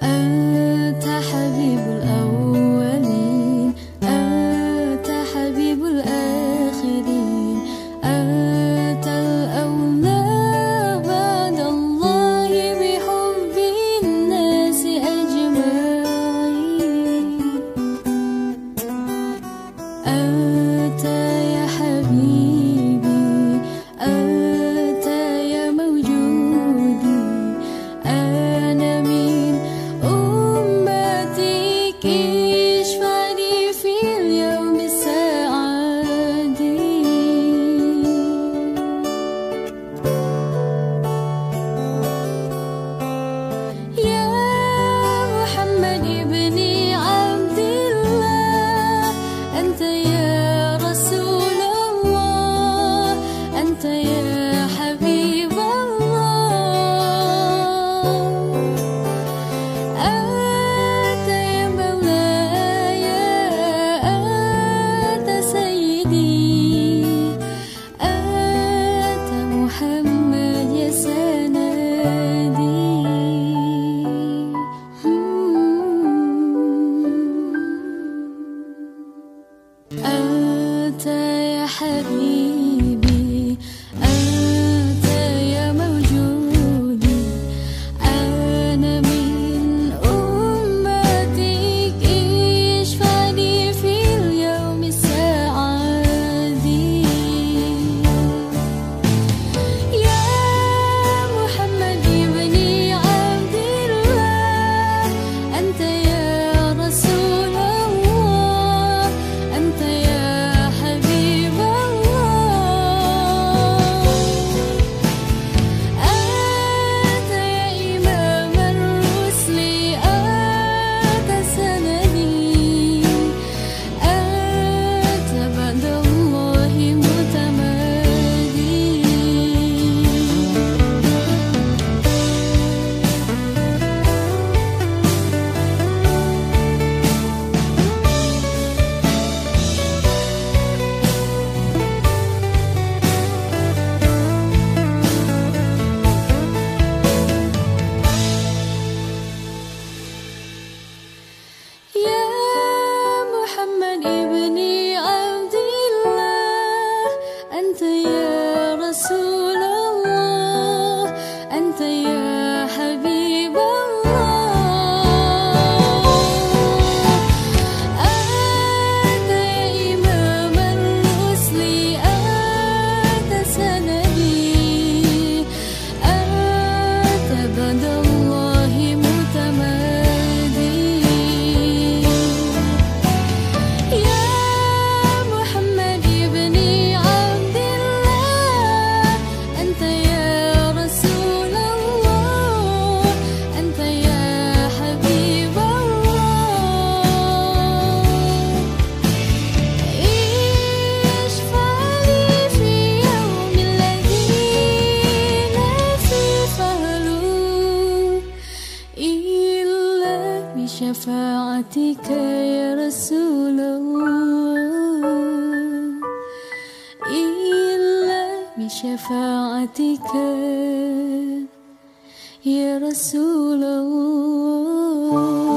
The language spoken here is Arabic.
而 soon. طاعتك يا رسول الله. إلا بشفاعتك يا رسول الله.